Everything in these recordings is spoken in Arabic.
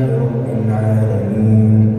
لله رب العالمين.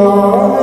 Allah